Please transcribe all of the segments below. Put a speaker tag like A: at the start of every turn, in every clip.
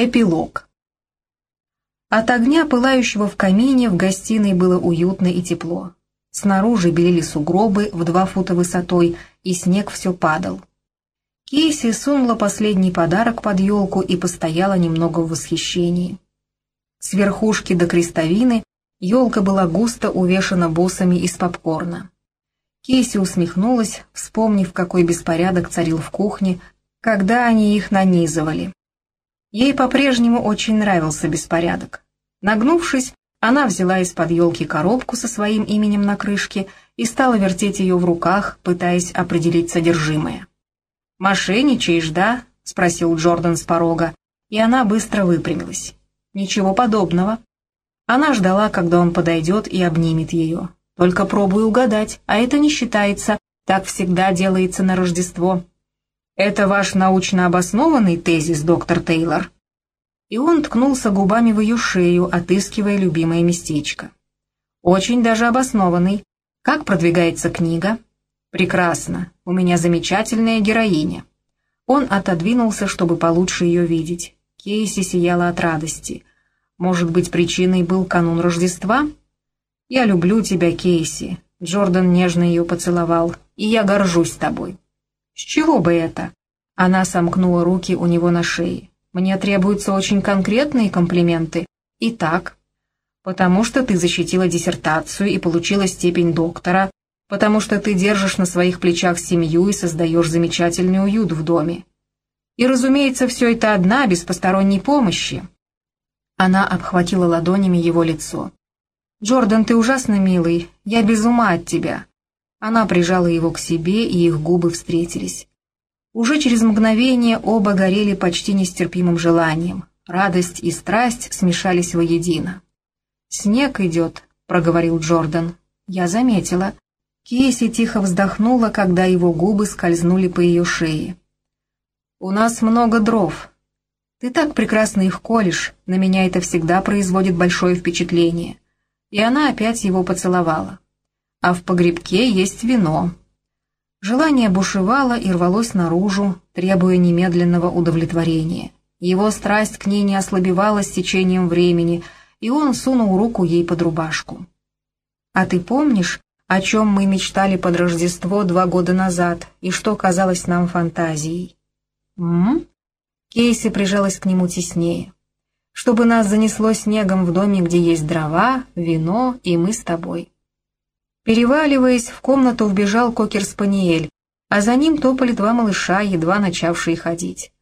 A: Эпилог. От огня, пылающего в камине, в гостиной было уютно и тепло. Снаружи белели сугробы в два фута высотой, и снег все падал. Кейси сунула последний подарок под елку и постояла немного в восхищении. С верхушки до крестовины елка была густо увешана бусами из попкорна. Кейси усмехнулась, вспомнив, какой беспорядок царил в кухне, когда они их нанизывали. Ей по-прежнему очень нравился беспорядок. Нагнувшись, она взяла из-под елки коробку со своим именем на крышке и стала вертеть ее в руках, пытаясь определить содержимое. «Мошенничаешь, да?» — спросил Джордан с порога, и она быстро выпрямилась. «Ничего подобного». Она ждала, когда он подойдет и обнимет ее. «Только пробуй угадать, а это не считается, так всегда делается на Рождество». «Это ваш научно обоснованный тезис, доктор Тейлор?» И он ткнулся губами в ее шею, отыскивая любимое местечко. «Очень даже обоснованный. Как продвигается книга?» «Прекрасно. У меня замечательная героиня». Он отодвинулся, чтобы получше ее видеть. Кейси сияла от радости. «Может быть, причиной был канун Рождества?» «Я люблю тебя, Кейси», — Джордан нежно ее поцеловал, — «и я горжусь тобой». «С чего бы это?» Она сомкнула руки у него на шее. «Мне требуются очень конкретные комплименты. Итак, потому что ты защитила диссертацию и получила степень доктора, потому что ты держишь на своих плечах семью и создаешь замечательный уют в доме. И, разумеется, все это одна, без посторонней помощи». Она обхватила ладонями его лицо. «Джордан, ты ужасно милый, я без ума от тебя. Она прижала его к себе, и их губы встретились. Уже через мгновение оба горели почти нестерпимым желанием. Радость и страсть смешались воедино. «Снег идет», — проговорил Джордан. «Я заметила». Кейси тихо вздохнула, когда его губы скользнули по ее шее. «У нас много дров. Ты так прекрасно их колешь, на меня это всегда производит большое впечатление». И она опять его поцеловала а в погребке есть вино. Желание бушевало и рвалось наружу, требуя немедленного удовлетворения. Его страсть к ней не ослабевала с течением времени, и он сунул руку ей под рубашку. «А ты помнишь, о чем мы мечтали под Рождество два года назад, и что казалось нам фантазией?» «М?», Кейси прижалась к нему теснее. «Чтобы нас занесло снегом в доме, где есть дрова, вино и мы с тобой». Переваливаясь, в комнату вбежал кокер-спаниель, а за ним топали два малыша, едва начавшие ходить.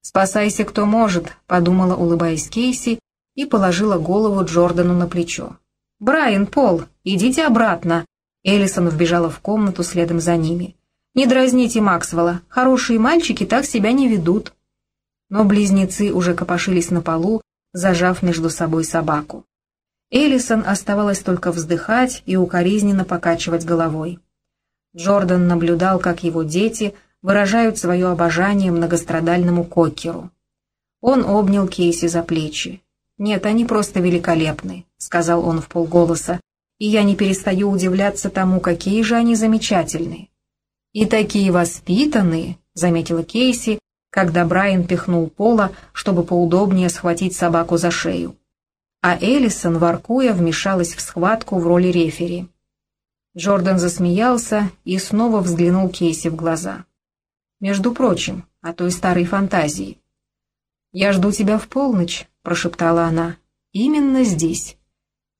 A: «Спасайся, кто может», — подумала, улыбаясь Кейси, и положила голову Джордану на плечо. «Брайан, Пол, идите обратно!» Эллисон вбежала в комнату следом за ними. «Не дразните Максвелла, хорошие мальчики так себя не ведут». Но близнецы уже копошились на полу, зажав между собой собаку. Эллисон оставалось только вздыхать и укоризненно покачивать головой. Джордан наблюдал, как его дети выражают свое обожание многострадальному кокеру. Он обнял Кейси за плечи. «Нет, они просто великолепны», — сказал он в полголоса, «и я не перестаю удивляться тому, какие же они замечательные». «И такие воспитанные», — заметила Кейси, когда Брайан пихнул Пола, чтобы поудобнее схватить собаку за шею а Эллисон, воркуя, вмешалась в схватку в роли рефери. Джордан засмеялся и снова взглянул Кейси в глаза. «Между прочим, о той старой фантазии». «Я жду тебя в полночь», — прошептала она. «Именно здесь.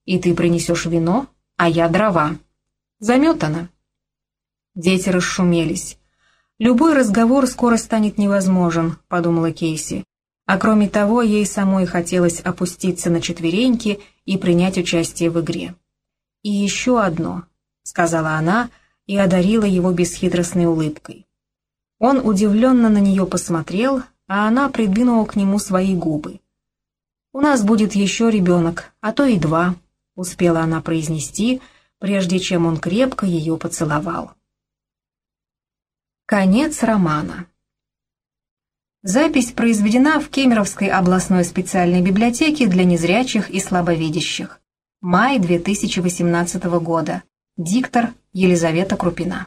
A: И ты принесешь вино, а я дрова. Заметано». Дети расшумелись. «Любой разговор скоро станет невозможен», — подумала Кейси. А кроме того, ей самой хотелось опуститься на четвереньки и принять участие в игре. «И еще одно», — сказала она и одарила его бесхитростной улыбкой. Он удивленно на нее посмотрел, а она придвинула к нему свои губы. «У нас будет еще ребенок, а то и два», — успела она произнести, прежде чем он крепко ее поцеловал. Конец романа. Запись произведена в Кемеровской областной специальной библиотеке для незрячих и слабовидящих. Май 2018 года. Диктор Елизавета Крупина.